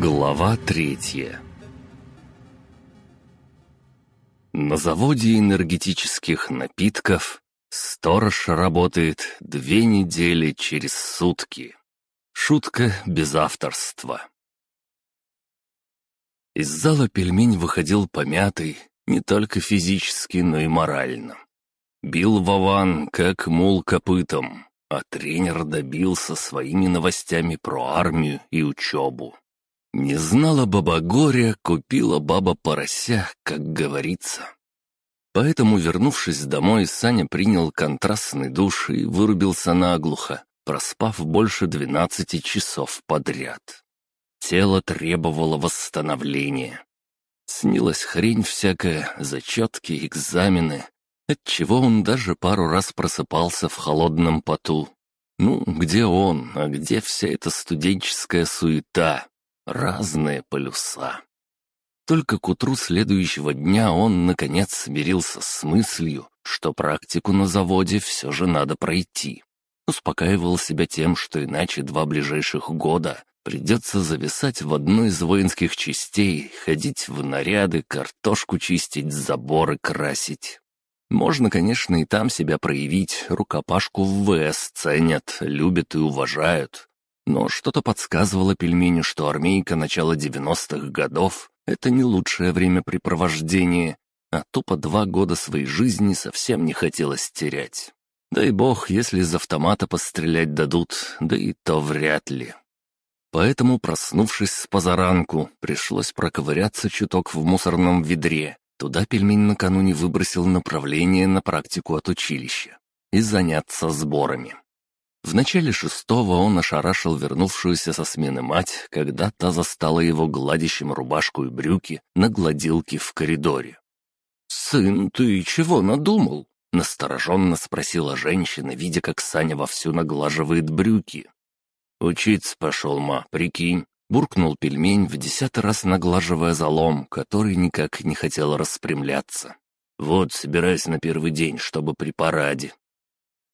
Глава третья На заводе энергетических напитков сторож работает две недели через сутки. Шутка без авторства. Из зала пельмень выходил помятый не только физически, но и морально. Бил Вован, как мул копытом, а тренер добился своими новостями про армию и учебу. Не знала баба горя, купила баба порося, как говорится. Поэтому, вернувшись домой, Саня принял контрастный душ и вырубился наглухо, проспав больше двенадцати часов подряд. Тело требовало восстановления. Снилась хрень всякая, зачетки, экзамены, отчего он даже пару раз просыпался в холодном поту. Ну, где он, а где вся эта студенческая суета? Разные полюса. Только к утру следующего дня он, наконец, смирился с мыслью, что практику на заводе все же надо пройти. Успокаивал себя тем, что иначе два ближайших года придется зависать в одной из воинских частей, ходить в наряды, картошку чистить, заборы красить. Можно, конечно, и там себя проявить, рукопашку в ВС ценят, любят и уважают, но что-то подсказывало пельменю, что армейка начала 90-х годов — это не лучшее времяпрепровождение, а тупо два года своей жизни совсем не хотелось терять. Дай бог, если из автомата пострелять дадут, да и то вряд ли. Поэтому, проснувшись с позаранку, пришлось проковыряться чуток в мусорном ведре. Туда пельмень накануне выбросил направление на практику от училища и заняться сборами. В начале шестого он ошарашил вернувшуюся со смены мать, когда та застала его гладящим рубашку и брюки на гладилке в коридоре. «Сын, ты чего надумал?» — настороженно спросила женщина, видя, как Саня вовсю наглаживает брюки. «Учиться пошел, ма, прикинь», — буркнул пельмень, в десятый раз наглаживая залом, который никак не хотел распрямляться. «Вот, собираюсь на первый день, чтобы при параде».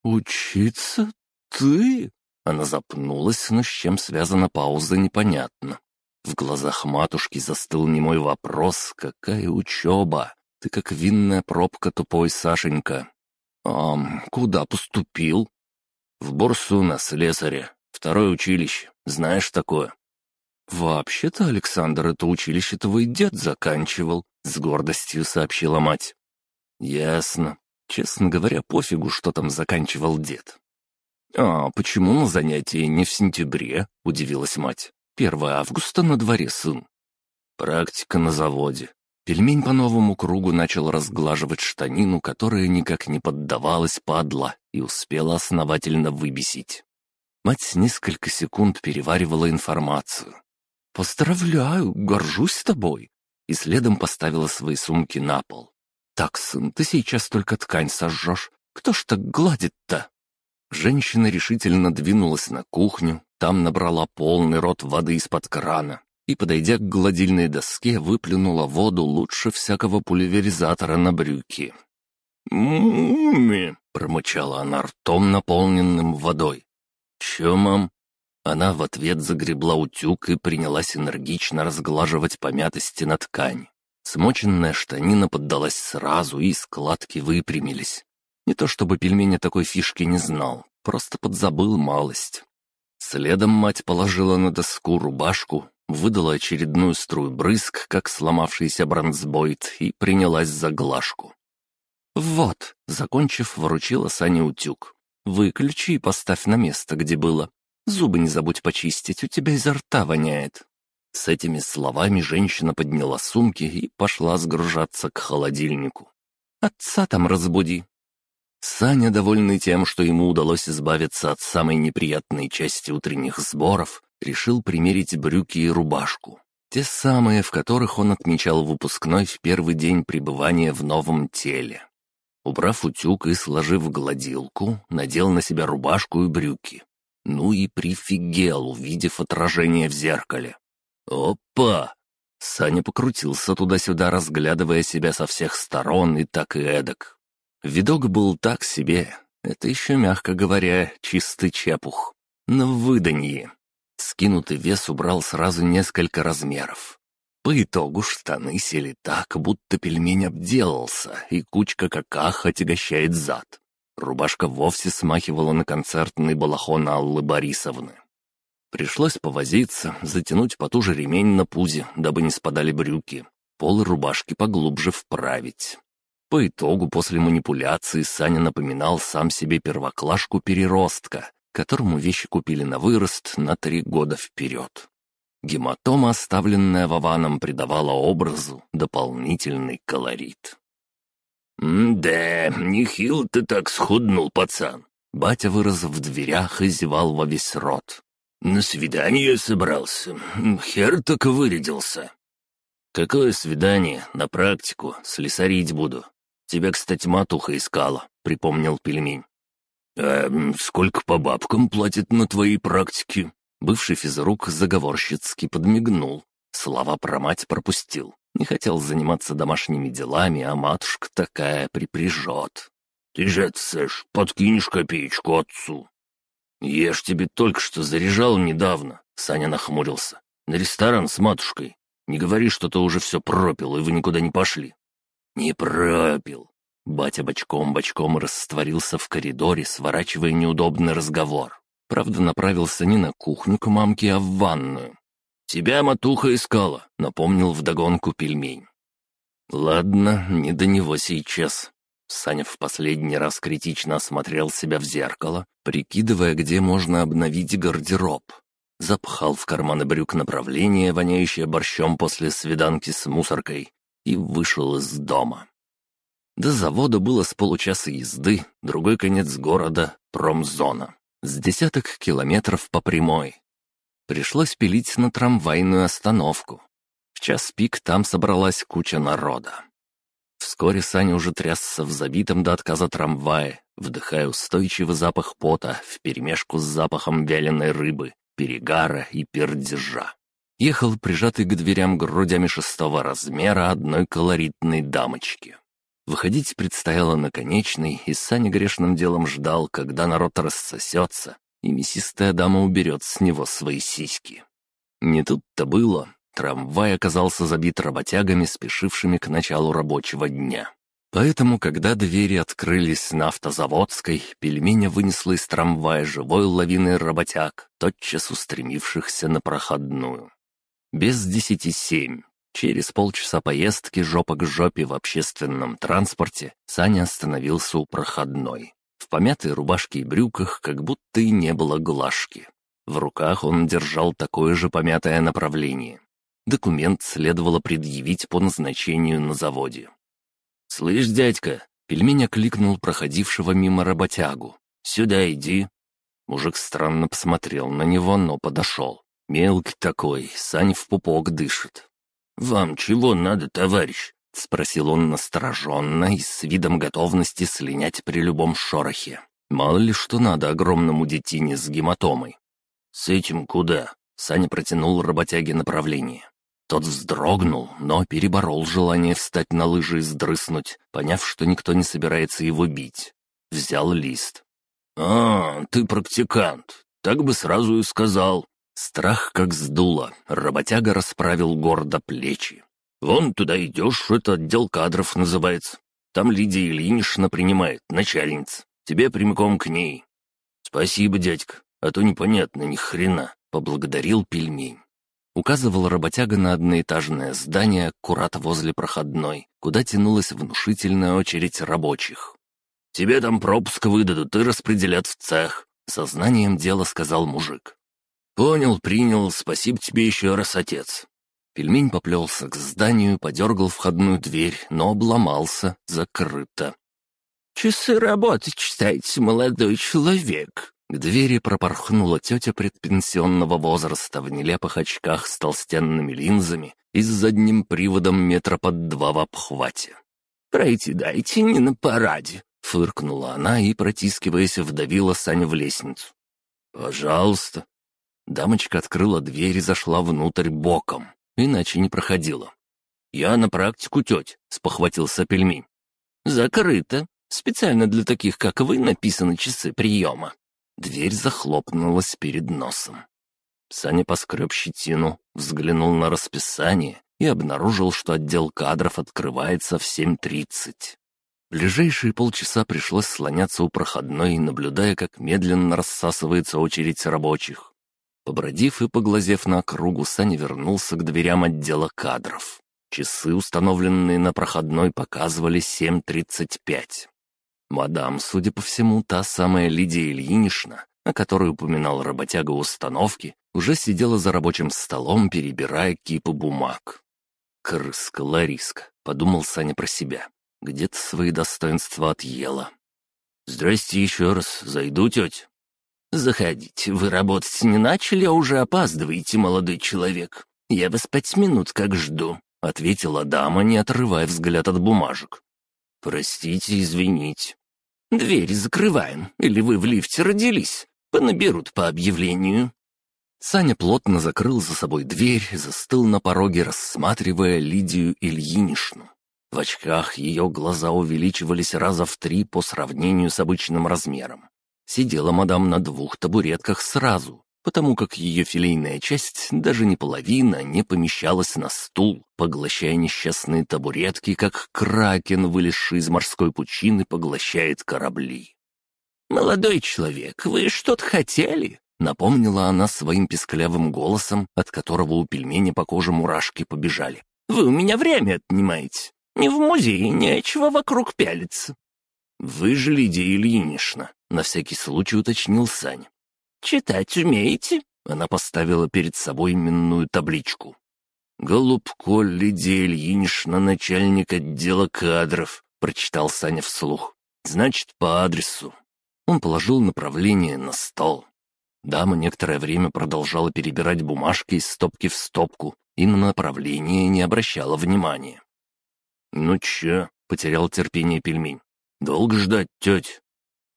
«Учиться? «Ты?» Она запнулась, но с чем связана пауза, непонятно. В глазах матушки застыл немой вопрос «Какая учеба? Ты как винная пробка, тупой Сашенька». «А куда поступил?» «В Борсу на слесаря. Второе училище. Знаешь такое?» «Вообще-то, Александр, это училище твой дед заканчивал», — с гордостью сообщила мать. «Ясно. Честно говоря, пофигу, что там заканчивал дед. «А почему на занятии не в сентябре?» — удивилась мать. «Первое августа на дворе, сын». «Практика на заводе». Пельмень по новому кругу начал разглаживать штанину, которая никак не поддавалась падла и успела основательно выбесить. Мать несколько секунд переваривала информацию. «Поздравляю, горжусь тобой!» И следом поставила свои сумки на пол. «Так, сын, ты сейчас только ткань сожжешь. Кто ж так гладит-то?» Женщина решительно двинулась на кухню, там набрала полный рот воды из-под крана и, подойдя к гладильной доске, выплюнула воду лучше всякого пульверизатора на брюки. «Муми!» — промычала она ртом, наполненным водой. «Чё, мам?» Она в ответ загребла утюг и принялась энергично разглаживать помятости на ткань. Смоченная штанина поддалась сразу, и складки выпрямились. Не то чтобы пельмени такой фишки не знал, просто подзабыл малость. Следом мать положила на доску рубашку, выдала очередную струю брызг, как сломавшийся бронзбойт, и принялась за глажку. «Вот», — закончив, вручила Сане утюг. «Выключи и поставь на место, где было. Зубы не забудь почистить, у тебя изо рта воняет». С этими словами женщина подняла сумки и пошла сгружаться к холодильнику. «Отца там разбуди, Саня, довольный тем, что ему удалось избавиться от самой неприятной части утренних сборов, решил примерить брюки и рубашку. Те самые, в которых он отмечал выпускной в первый день пребывания в новом теле. Убрав утюг и сложив гладилку, надел на себя рубашку и брюки. Ну и прифигел, увидев отражение в зеркале. «Опа!» Саня покрутился туда-сюда, разглядывая себя со всех сторон и так и эдак. Видок был так себе. Это еще, мягко говоря, чистый чепух. На выданье. С Скинутый вес убрал сразу несколько размеров. По итогу штаны сели так, будто пельмень обделался, и кучка каках отягощает зад. Рубашка вовсе смахивала на концертный балахон Аллы Борисовны. Пришлось повозиться, затянуть потуже ремень на пузе, дабы не спадали брюки, полы рубашки поглубже вправить. По итогу, после манипуляции, Саня напоминал сам себе первоклашку-переростка, которому вещи купили на вырост на три года вперед. Гематома, оставленная Вованом, придавала образу дополнительный колорит. «Да, нехил ты так схуднул, пацан!» Батя вырос в дверях и зевал во весь рот. «На свидание собрался. Хер так вырядился». «Какое свидание? На практику. Слесарить буду. Тебя, кстати, матуха искала», — припомнил пельмень. «А сколько по бабкам платят на твоей практике?» Бывший физрук заговорщицки подмигнул. Слова про мать пропустил. Не хотел заниматься домашними делами, а матушка такая припряжет. «Ты же, Сэш, подкинешь копеечку отцу». «Я ж тебе только что заряжал недавно», — Саня нахмурился. «На ресторан с матушкой. Не говори, что ты уже все пропил, и вы никуда не пошли». «Не пропил». Батя бочком-бочком растворился в коридоре, сворачивая неудобный разговор. Правда, направился не на кухню к мамке, а в ванную. «Тебя матуха искала», — напомнил вдогонку пельмень. «Ладно, не до него сейчас». Саня в последний раз критично осмотрел себя в зеркало, прикидывая, где можно обновить гардероб. Запхал в карманы брюк направление, воняющее борщом после свиданки с мусоркой, и вышел из дома. До завода было с получаса езды, другой конец города — промзона. С десяток километров по прямой. Пришлось пилить на трамвайную остановку. В час пик там собралась куча народа. Вскоре Саня уже трясся в забитом до отказа трамвае, вдыхая устойчивый запах пота вперемешку с запахом вяленой рыбы, перегара и пердежа. Ехал прижатый к дверям грудями шестого размера одной колоритной дамочки. Выходить предстояло на конечный, и Саня грешным делом ждал, когда народ рассосется, и мясистая дама уберет с него свои сиськи. Не тут-то было. Трамвай оказался забит работягами, спешившими к началу рабочего дня. Поэтому, когда двери открылись на автозаводской, пельменя вынесла из трамвая живой лавиной работяг, тотчас устремившихся на проходную. Без десяти семь, Через полчаса поездки жопа к жопе в общественном транспорте Саня остановился у проходной. В помятой рубашке и брюках как будто и не было глажки. В руках он держал такое же помятое направление. Документ следовало предъявить по назначению на заводе. «Слышь, дядька!» — пельмень окликнул проходившего мимо работягу. «Сюда иди!» Мужик странно посмотрел на него, но подошел. Мелкий такой, Сань в пупок дышит. «Вам чего надо, товарищ?» — спросил он настороженно и с видом готовности слинять при любом шорохе. Мало ли что надо огромному детине с гематомой. «С этим куда?» — Саня протянул работяге направление. Тот вздрогнул, но переборол желание встать на лыжи и сдрыснуть, поняв, что никто не собирается его бить. Взял лист. «А, ты практикант. Так бы сразу и сказал. Страх как сдуло, работяга расправил гордо плечи. «Вон туда идешь, это отдел кадров называется. Там Лидия Ильинична принимает, начальница. Тебе прямиком к ней». «Спасибо, дядька, а то непонятно ни хрена», — поблагодарил пельмень. Указывал работяга на одноэтажное здание аккурат возле проходной, куда тянулась внушительная очередь рабочих. «Тебе там пропуск выдадут и распределят в цех», — сознанием дела сказал мужик. «Понял, принял, спасибо тебе еще раз, отец». Пельмень поплелся к зданию, подергал входную дверь, но обломался, закрыто. «Часы работы читайте, молодой человек!» К двери пропорхнула тетя предпенсионного возраста в нелепых очках с толстенными линзами и с задним приводом метра под два в обхвате. «Пройти дайте, не на параде!» — фыркнула она и, протискиваясь, вдавила Саню в лестницу. «Пожалуйста», Дамочка открыла дверь и зашла внутрь боком, иначе не проходила. «Я на практику, теть», — спохватился пельмень. «Закрыто. Специально для таких, как вы, написаны часы приема». Дверь захлопнулась перед носом. Саня поскреб щетину, взглянул на расписание и обнаружил, что отдел кадров открывается в 7.30. Ближайшие полчаса пришлось слоняться у проходной, наблюдая, как медленно рассасывается очередь рабочих. Побродив и поглазев на округу, Саня вернулся к дверям отдела кадров. Часы, установленные на проходной, показывали 7.35. Мадам, судя по всему, та самая Лидия Ильинична, о которой упоминал работяга установки, уже сидела за рабочим столом, перебирая кипы бумаг. «Крыска Лариска», — подумал Саня про себя. «Где-то свои достоинства отъела». «Здрасте еще раз. Зайду, тетя?» «Заходите. Вы работать не начали, а уже опаздываете, молодой человек. Я вас пять минут как жду», — ответила дама, не отрывая взгляд от бумажек. «Простите, извините». «Двери закрываем, или вы в лифте родились. Понаберут по объявлению». Саня плотно закрыл за собой дверь, застыл на пороге, рассматривая Лидию Ильинишну. В очках ее глаза увеличивались раза в три по сравнению с обычным размером. Сидела мадам на двух табуретках сразу, потому как ее филейная часть, даже не половина, не помещалась на стул, поглощая несчастные табуретки, как кракен, вылезший из морской пучины, поглощает корабли. «Молодой человек, вы что-то хотели?» Напомнила она своим писклявым голосом, от которого у пельмени по коже мурашки побежали. «Вы у меня время отнимаете. Не в музее, нечего вокруг пялиться». «Вы же Лидия Ильинична», — на всякий случай уточнил Сань. «Читать умеете?» Она поставила перед собой именную табличку. «Голубко Лидия Ильинична, начальник отдела кадров», — прочитал Саня вслух. «Значит, по адресу». Он положил направление на стол. Дама некоторое время продолжала перебирать бумажки из стопки в стопку и на направление не обращала внимания. «Ну че?» — потерял терпение пельмень. «Долго ждать, тетя?»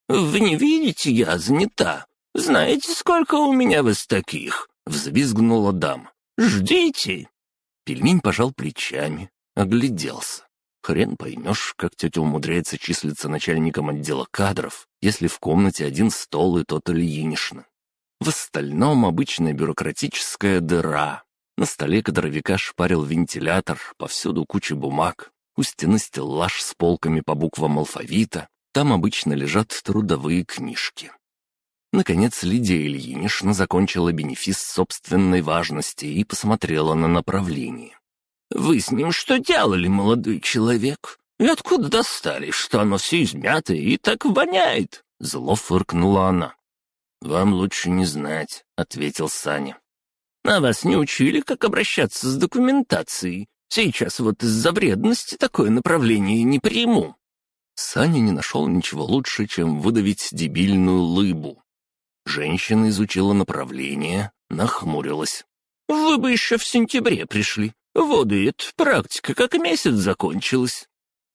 «Вы не видите, я занята. Знаете, сколько у меня вас таких?» — взвизгнула дама. «Ждите!» Пельмень пожал плечами, огляделся. Хрен поймешь, как тетя умудряется числиться начальником отдела кадров, если в комнате один стол и тот Ильинишна. В остальном обычная бюрократическая дыра. На столе кадровика шпарил вентилятор, повсюду куча бумаг. У стены стеллаж с полками по буквам алфавита. Там обычно лежат трудовые книжки. Наконец Лидия Ильинична закончила бенефис собственной важности и посмотрела на направление. «Вы с ним что делали, молодой человек? И откуда достали, что оно все измятое и так воняет?» Зло фыркнула она. «Вам лучше не знать», — ответил Саня. «А вас не учили, как обращаться с документацией? Сейчас вот из-за вредности такое направление не приму». Саня не нашел ничего лучше, чем выдавить дебильную лыбу. Женщина изучила направление, нахмурилась. «Вы бы еще в сентябре пришли. Эта практика как месяц закончилась».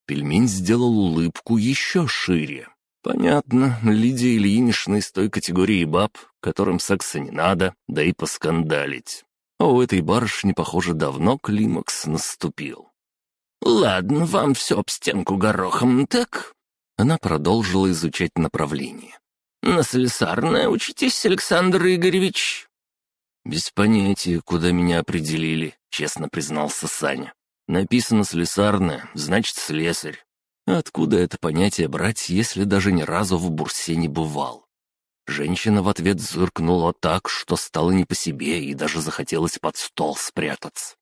Пельмень сделал улыбку еще шире. Понятно, Лидия Ильинична из той категории баб, которым секса не надо, да и поскандалить. А у этой барышни, похоже, давно климакс наступил. «Ладно, вам все об стенку горохом, так?» Она продолжила изучать направление. «На слесарное учитесь, Александр Игоревич?» «Без понятия, куда меня определили», — честно признался Саня. «Написано слесарное, значит, слесарь. Откуда это понятие брать, если даже ни разу в бурсе не бывал? Женщина в ответ зыркнула так, что стало не по себе и даже захотелось под стол спрятаться.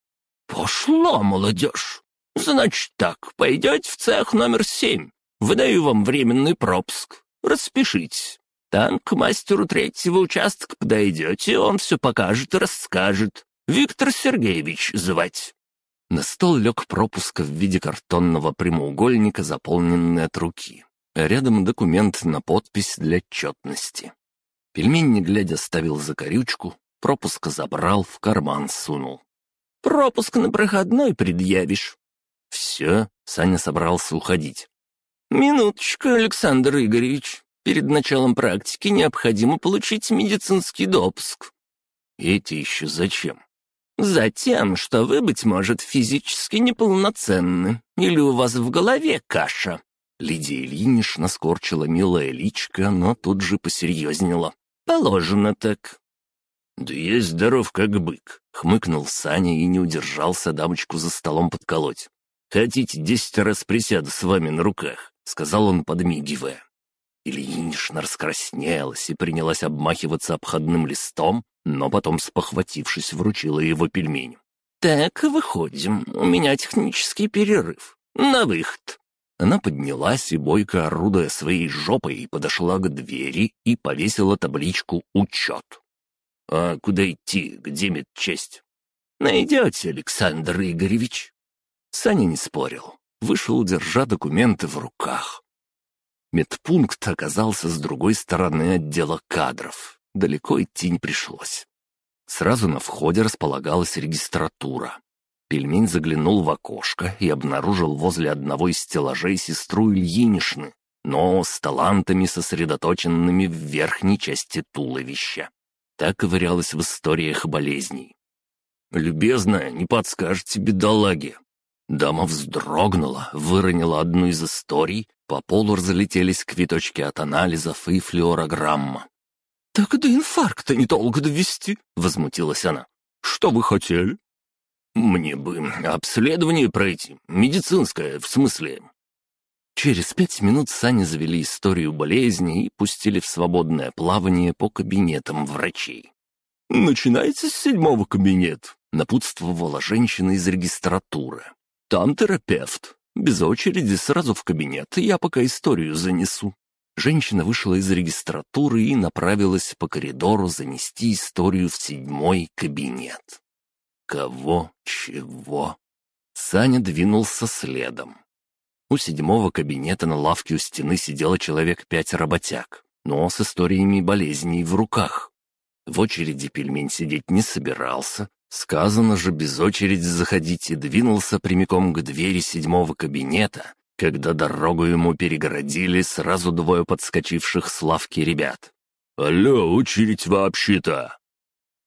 «Пошло, молодежь! Значит так, пойдете в цех номер семь. Выдаю вам временный пропуск. Распишитесь. Там к мастеру третьего участка подойдете, он все покажет и расскажет. Виктор Сергеевич звать. На стол лег пропуск в виде картонного прямоугольника, заполненный от руки. Рядом документ на подпись для отчетности. Пельмень, не глядя, ставил закорючку, пропуск забрал, в карман сунул. «Пропуск на проходной предъявишь». «Все?» — Саня собрался уходить. «Минуточку, Александр Игоревич. Перед началом практики необходимо получить медицинский допуск». «Эти еще зачем?» Затем, что вы, быть может, физически неполноценны, или у вас в голове каша». Лидия Ильинична скорчила милое личко, но тут же посерьезнела. «Положено так». «Да есть здоров, как бык», — хмыкнул Саня и не удержался дамочку за столом подколоть. «Хотите, десять раз присяду с вами на руках», — сказал он, подмигивая. Ильинична раскраснелась и принялась обмахиваться обходным листом, но потом, спохватившись, вручила его пельменю. «Так, выходим. У меня технический перерыв. На выход». Она поднялась и, бойко орудуя своей жопой, подошла к двери и повесила табличку «Учет». «А куда идти? Где медчесть?» «Найдете, Александр Игоревич». Саня не спорил. Вышел, держа документы в руках. Медпункт оказался с другой стороны отдела кадров. Далеко идти не пришлось. Сразу на входе располагалась регистратура. Пельмень заглянул в окошко и обнаружил возле одного из стеллажей сестру Ильинишны, но с талантами, сосредоточенными в верхней части туловища. Так ковырялась в историях болезней. «Любезная, не подскажете, бедолаги?» Дама вздрогнула, выронила одну из историй, по полу разлетелись квиточки от анализов и флюорограмма. «Так до инфаркта недолго довести», — возмутилась она. «Что вы хотели?» «Мне бы обследование пройти, медицинское, в смысле». Через пять минут Сани завели историю болезни и пустили в свободное плавание по кабинетам врачей. «Начинайте с седьмого кабинета», — напутствовала женщина из регистратуры. «Там терапевт. Без очереди сразу в кабинет, я пока историю занесу». Женщина вышла из регистратуры и направилась по коридору занести историю в седьмой кабинет. Кого? Чего? Саня двинулся следом. У седьмого кабинета на лавке у стены сидело человек пять работяг, но с историями болезней в руках. В очереди пельмень сидеть не собирался. Сказано же без очереди заходить и двинулся прямиком к двери седьмого кабинета, когда дорогу ему перегородили сразу двое подскочивших с лавки ребят. «Алло, очередь вообще-то!»